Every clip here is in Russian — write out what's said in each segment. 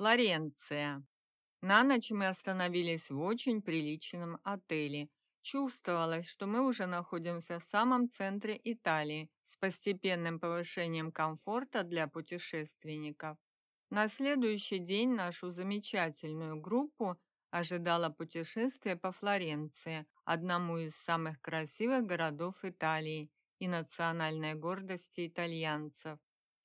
Флоренция. На ночь мы остановились в очень приличном отеле. Чувствовалось, что мы уже находимся в самом центре Италии с постепенным повышением комфорта для путешественников. На следующий день нашу замечательную группу ожидало путешествие по Флоренции, одному из самых красивых городов Италии и национальной гордости итальянцев.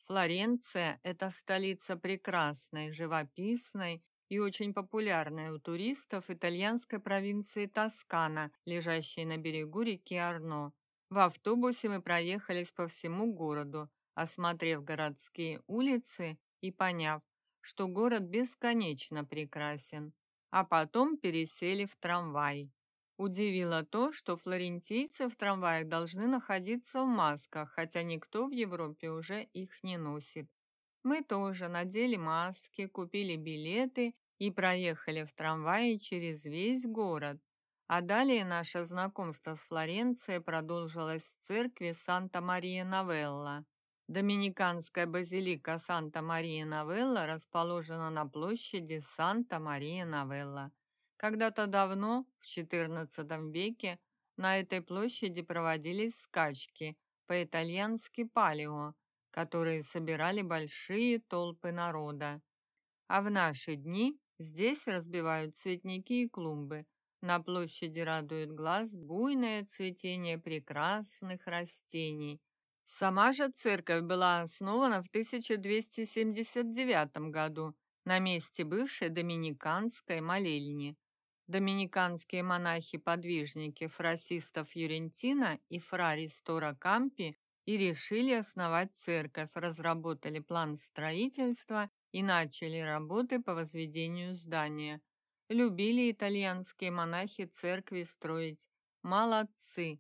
Флоренция – это столица прекрасной, живописной и очень популярной у туристов итальянской провинции Тоскана, лежащей на берегу реки Арно. В автобусе мы проехались по всему городу, осмотрев городские улицы и поняв, что город бесконечно прекрасен, а потом пересели в трамвай. Удивило то, что флорентийцы в трамваях должны находиться в масках, хотя никто в Европе уже их не носит. Мы тоже надели маски, купили билеты и проехали в трамвае через весь город. А далее наше знакомство с Флоренцией продолжилось в церкви Санта-Мария-Новелла. Доминиканская базилика Санта-Мария-Новелла расположена на площади Санта-Мария-Новелла. Когда-то давно, в XIV веке, на этой площади проводились скачки, по-итальянски палео, которые собирали большие толпы народа. А в наши дни здесь разбивают цветники и клумбы. На площади радует глаз буйное цветение прекрасных растений. Сама же церковь была основана в 1279 году на месте бывшей доминиканской молельни. Доминиканские монахи-подвижники фрасистов Юрентина и фра Ристора Кампи и решили основать церковь, разработали план строительства и начали работы по возведению здания. Любили итальянские монахи церкви строить. Молодцы!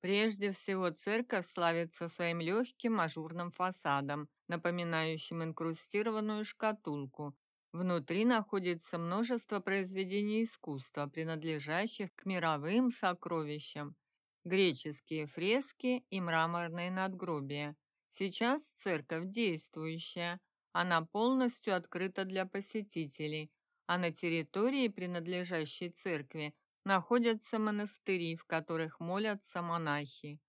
Прежде всего, церковь славится своим легким ажурным фасадом, напоминающим инкрустированную шкатулку, Внутри находится множество произведений искусства, принадлежащих к мировым сокровищам. Греческие фрески и мраморные надгробия. Сейчас церковь действующая. Она полностью открыта для посетителей, а на территории, принадлежащей церкви, находятся монастыри, в которых молятся монахи.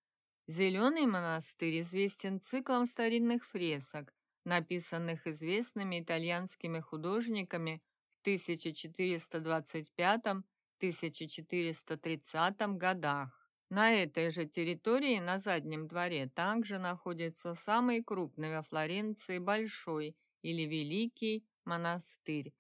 Зеленый монастырь известен циклом старинных фресок, написанных известными итальянскими художниками в 1425-1430 годах. На этой же территории на заднем дворе также находится самый крупный во Флоренции большой или великий монастырь.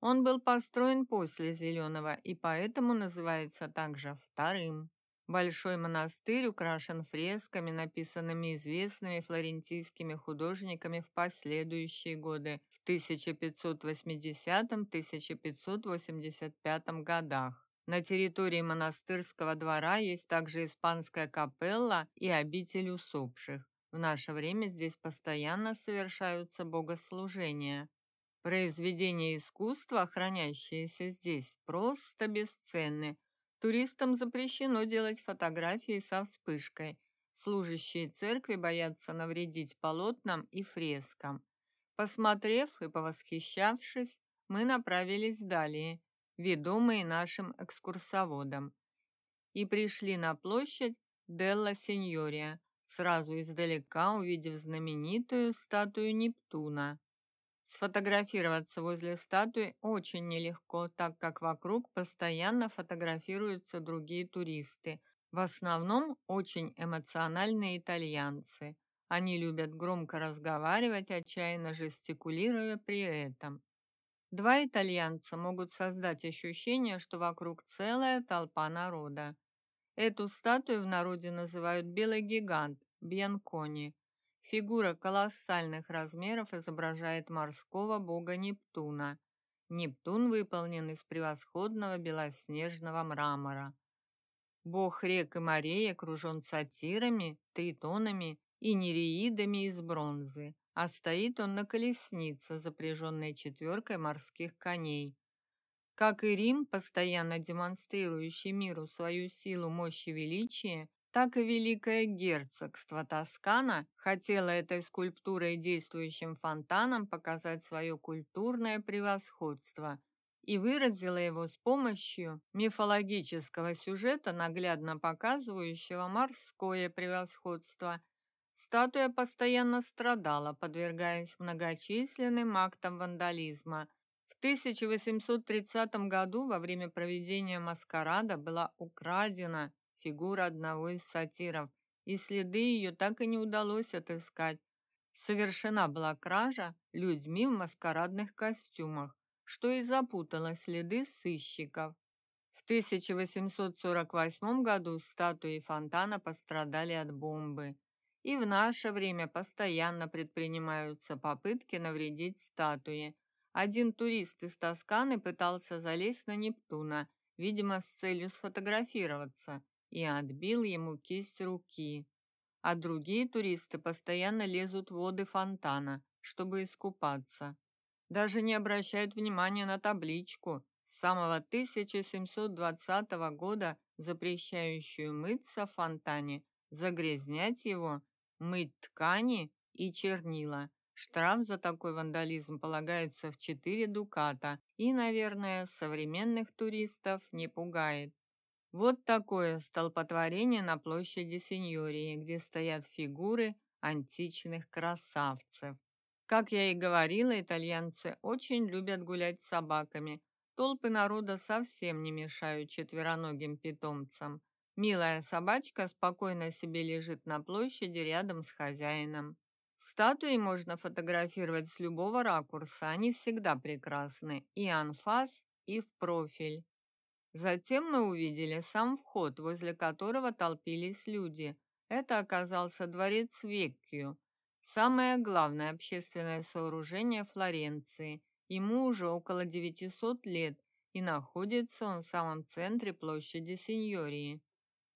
Он был построен после Зеленого и поэтому называется также вторым. Большой монастырь украшен фресками, написанными известными флорентийскими художниками в последующие годы, в 1580-1585 годах. На территории монастырского двора есть также испанская капелла и обитель усопших. В наше время здесь постоянно совершаются богослужения. Произведения искусства, хранящиеся здесь, просто бесценны – Туристам запрещено делать фотографии со вспышкой. Служащие церкви боятся навредить полотнам и фрескам. Посмотрев и повосхищавшись, мы направились далее, ведомые нашим экскурсоводом, и пришли на площадь Делла Синьория, сразу издалека увидев знаменитую статую Нептуна. Сфотографироваться возле статуи очень нелегко, так как вокруг постоянно фотографируются другие туристы, в основном очень эмоциональные итальянцы. Они любят громко разговаривать, отчаянно жестикулируя при этом. Два итальянца могут создать ощущение, что вокруг целая толпа народа. Эту статую в народе называют «белый гигант» – Бьянкони. Фигура колоссальных размеров изображает морского бога Нептуна. Нептун выполнен из превосходного белоснежного мрамора. Бог рек и морей окружен сатирами, тритонами и нереидами из бронзы, а стоит он на колеснице, запряженной четверкой морских коней. Как и Рим, постоянно демонстрирующий миру свою силу, мощь и величие, так и Великое герцогство Тоскана хотело этой скульптурой и действующим фонтаном показать свое культурное превосходство и выразило его с помощью мифологического сюжета, наглядно показывающего морское превосходство. Статуя постоянно страдала, подвергаясь многочисленным актам вандализма. В 1830 году во время проведения маскарада была украдена фигура одного из сатиров, и следы ее так и не удалось отыскать. Совершена была кража людьми в маскарадных костюмах, что и запутало следы сыщиков. В 1848 году статуи фонтана пострадали от бомбы. И в наше время постоянно предпринимаются попытки навредить статуе. Один турист из Тосканы пытался залезть на Нептуна, видимо, с целью сфотографироваться и отбил ему кисть руки. А другие туристы постоянно лезут в воды фонтана, чтобы искупаться. Даже не обращают внимания на табличку с самого 1720 года, запрещающую мыться в фонтане, загрязнять его, мыть ткани и чернила. Штраф за такой вандализм полагается в 4 дуката и, наверное, современных туристов не пугает. Вот такое столпотворение на площади Синьории, где стоят фигуры античных красавцев. Как я и говорила, итальянцы очень любят гулять с собаками. Толпы народа совсем не мешают четвероногим питомцам. Милая собачка спокойно себе лежит на площади рядом с хозяином. Статуи можно фотографировать с любого ракурса, они всегда прекрасны, и анфас, и в профиль. Затем мы увидели сам вход, возле которого толпились люди. Это оказался дворец Веккио, самое главное общественное сооружение Флоренции. Ему уже около 900 лет, и находится он в самом центре площади Синьории.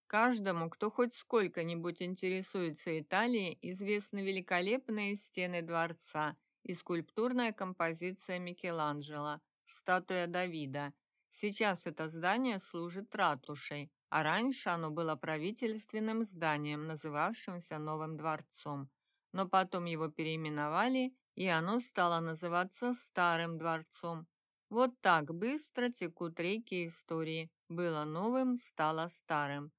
Каждому, кто хоть сколько-нибудь интересуется Италией, известны великолепные стены дворца и скульптурная композиция Микеланджело, статуя Давида – Сейчас это здание служит ратушей, а раньше оно было правительственным зданием, называвшимся Новым дворцом. Но потом его переименовали, и оно стало называться Старым дворцом. Вот так быстро текут реки истории. Было новым, стало старым.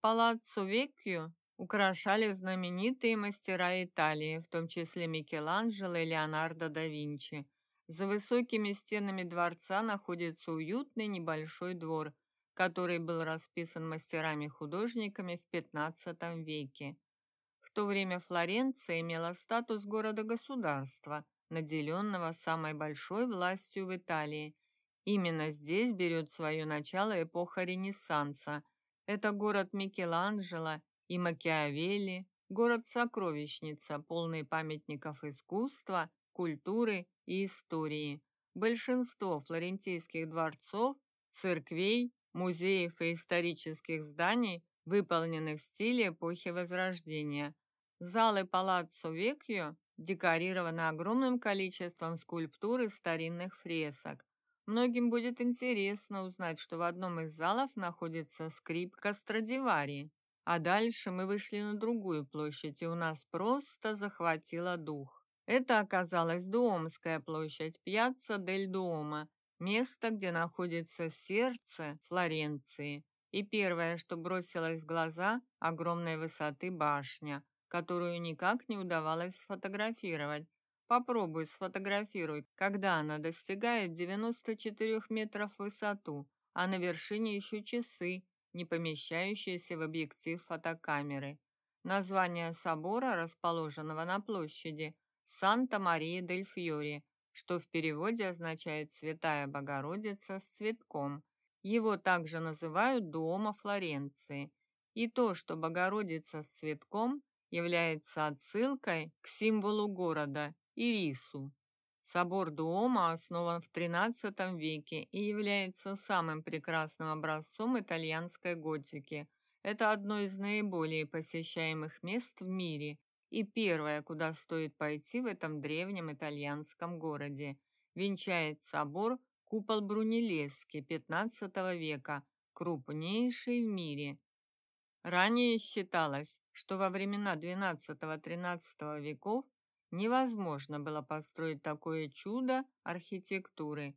Палаццо Веккио украшали знаменитые мастера Италии, в том числе Микеланджело и Леонардо да Винчи. За высокими стенами дворца находится уютный небольшой двор, который был расписан мастерами-художниками в XV веке. В то время Флоренция имела статус города-государства, наделенного самой большой властью в Италии. Именно здесь берет свое начало эпоха Ренессанса. Это город Микеланджело и Макиавелли, город-сокровищница, полный памятников искусства, культуры и истории. Большинство флорентийских дворцов, церквей, музеев и исторических зданий выполнены в стиле эпохи Возрождения. Залы Палаццо Векьо декорированы огромным количеством скульптур и старинных фресок. Многим будет интересно узнать, что в одном из залов находится скрипка Страдивари. А дальше мы вышли на другую площадь, и у нас просто захватило дух. Это оказалась Дуомская площадь, Пьяцца дель Дуомо, место, где находится сердце Флоренции. И первое, что бросилось в глаза – огромной высоты башня, которую никак не удавалось сфотографировать. Попробуй сфотографируй, когда она достигает 94 метров в высоту, а на вершине еще часы, не помещающиеся в объектив фотокамеры. Название собора, расположенного на площади, Санта-Мария-дель-Фьори, что в переводе означает «Святая Богородица с цветком». Его также называют Дуомо Флоренции. И то, что Богородица с цветком, является отсылкой к символу города – Ирису. Собор Дуомо основан в XIII веке и является самым прекрасным образцом итальянской готики. Это одно из наиболее посещаемых мест в мире и первое, куда стоит пойти в этом древнем итальянском городе. Венчает собор купол Брунеллески XV века, крупнейший в мире. Ранее считалось, что во времена XII-XIII веков невозможно было построить такое чудо архитектуры.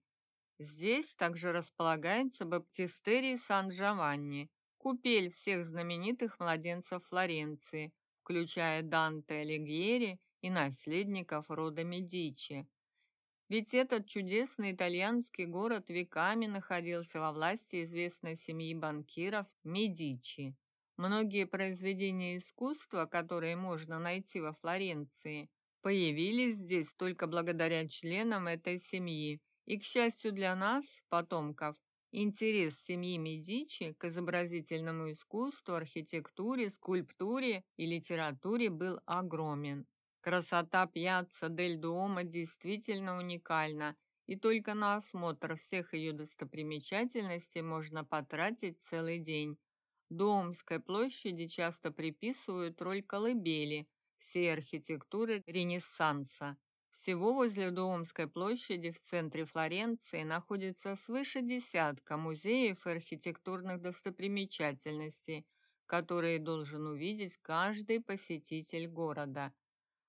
Здесь также располагается баптистерий Сан-Джованни, купель всех знаменитых младенцев Флоренции, включая Данте Алигьери и наследников рода Медичи. Ведь этот чудесный итальянский город веками находился во власти известной семьи банкиров Медичи. Многие произведения искусства, которые можно найти во Флоренции, появились здесь только благодаря членам этой семьи. И, к счастью для нас, потомков, интерес семьи Медичи к изобразительному искусству, архитектуре, скульптуре и литературе был огромен. Красота пьяцца Дель Дуомо действительно уникальна, и только на осмотр всех ее достопримечательностей можно потратить целый день. Домской площади часто приписывают роль колыбели всей архитектуры Ренессанса. Всего возле Дуомской площади в центре Флоренции находится свыше десятка музеев и архитектурных достопримечательностей, которые должен увидеть каждый посетитель города.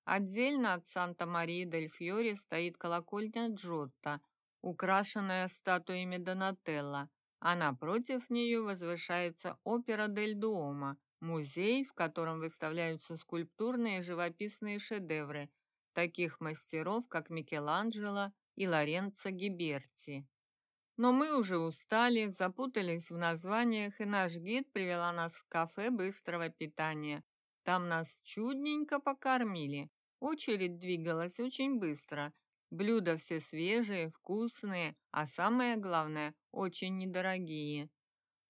Отдельно от Санта-Марии-дель-Фьори стоит колокольня Джотто, украшенная статуями Донателло, а напротив нее возвышается опера Дель Дуомо, музей, в котором выставляются скульптурные и живописные шедевры таких мастеров, как Микеланджело и Лоренцо Гиберти. Но мы уже устали, запутались в названиях, и наш гид привела нас в кафе быстрого питания. Там нас чудненько покормили. Очередь двигалась очень быстро, Блюда все свежие, вкусные, а самое главное, очень недорогие.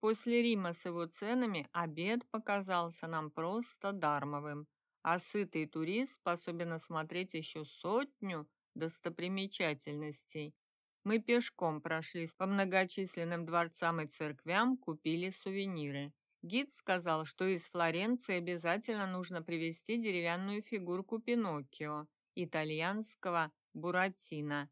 После Рима с его ценами обед показался нам просто дармовым, а сытый турист способен осмотреть еще сотню достопримечательностей. Мы пешком прошлись по многочисленным дворцам и церквям, купили сувениры. Гид сказал, что из Флоренции обязательно нужно привезти деревянную фигурку Пиноккио, итальянского Буратино.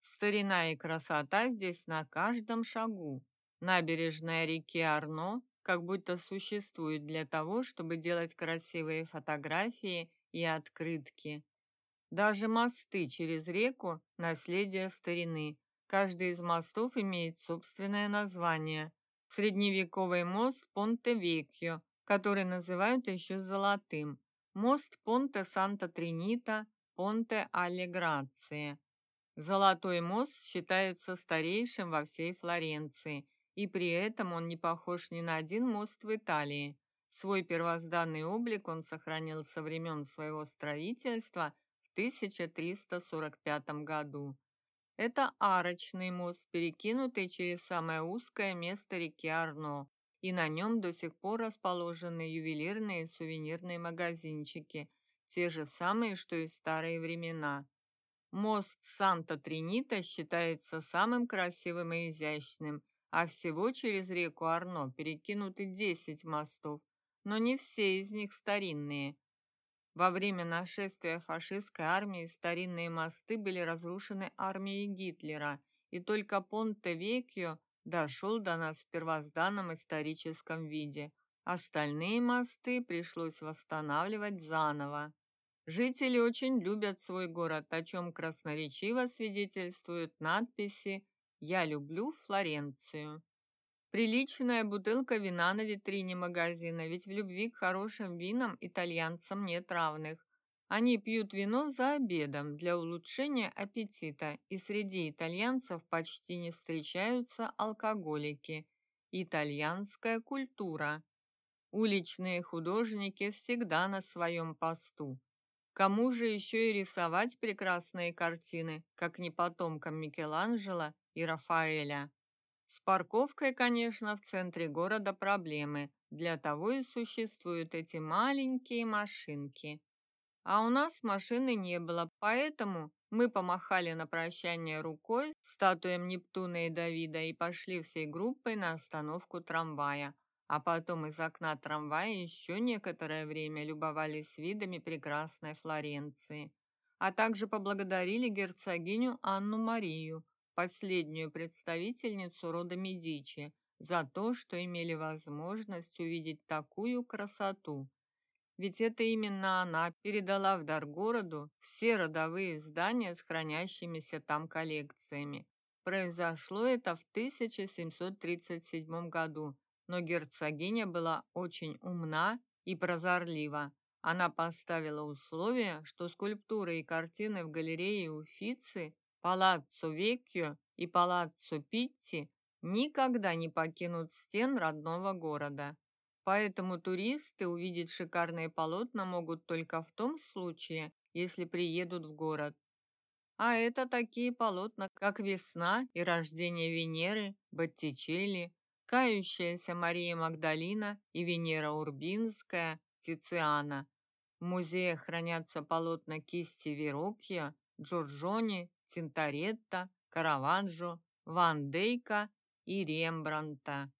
Старина и красота здесь на каждом шагу. Набережная реки Арно как будто существует для того, чтобы делать красивые фотографии и открытки. Даже мосты через реку – наследие старины. Каждый из мостов имеет собственное название. Средневековый мост Понте-Векьо, который называют еще золотым. Мост Понте-Санта-Тринита, Понте alle Грации. Золотой мост считается старейшим во всей Флоренции, и при этом он не похож ни на один мост в Италии. Свой первозданный облик он сохранил со времен своего строительства в 1345 году. Это арочный мост, перекинутый через самое узкое место реки Арно, и на нем до сих пор расположены ювелирные и сувенирные магазинчики – те же самые, что и старые времена. Мост Санта-Тринита считается самым красивым и изящным, а всего через реку Арно перекинуты 10 мостов, но не все из них старинные. Во время нашествия фашистской армии старинные мосты были разрушены армией Гитлера, и только Понте-Векьо дошел до нас в первозданном историческом виде – Остальные мосты пришлось восстанавливать заново. Жители очень любят свой город, о чем красноречиво свидетельствуют надписи «Я люблю Флоренцию». Приличная бутылка вина на витрине магазина, ведь в любви к хорошим винам итальянцам нет равных. Они пьют вино за обедом для улучшения аппетита, и среди итальянцев почти не встречаются алкоголики. Итальянская культура. Уличные художники всегда на своем посту. Кому же еще и рисовать прекрасные картины, как не потомкам Микеланджело и Рафаэля? С парковкой, конечно, в центре города проблемы. Для того и существуют эти маленькие машинки. А у нас машины не было, поэтому мы помахали на прощание рукой статуям Нептуна и Давида и пошли всей группой на остановку трамвая а потом из окна трамвая еще некоторое время любовались видами прекрасной Флоренции, а также поблагодарили герцогиню Анну Марию, последнюю представительницу рода Медичи, за то, что имели возможность увидеть такую красоту. Ведь это именно она передала в дар городу все родовые здания с хранящимися там коллекциями. Произошло это в 1737 году, но герцогиня была очень умна и прозорлива. Она поставила условие, что скульптуры и картины в галерее Уффици, Палаццо Веккио и Палаццо Питти никогда не покинут стен родного города. Поэтому туристы увидеть шикарные полотна могут только в том случае, если приедут в город. А это такие полотна, как «Весна» и «Рождение Венеры», «Боттичелли», «Кающаяся Мария Магдалина» и «Венера Урбинская», Тициана. В музее хранятся полотна кисти Верокья, Джорджони, Тинторетто, Караваджо, Ван Дейка и Рембранта.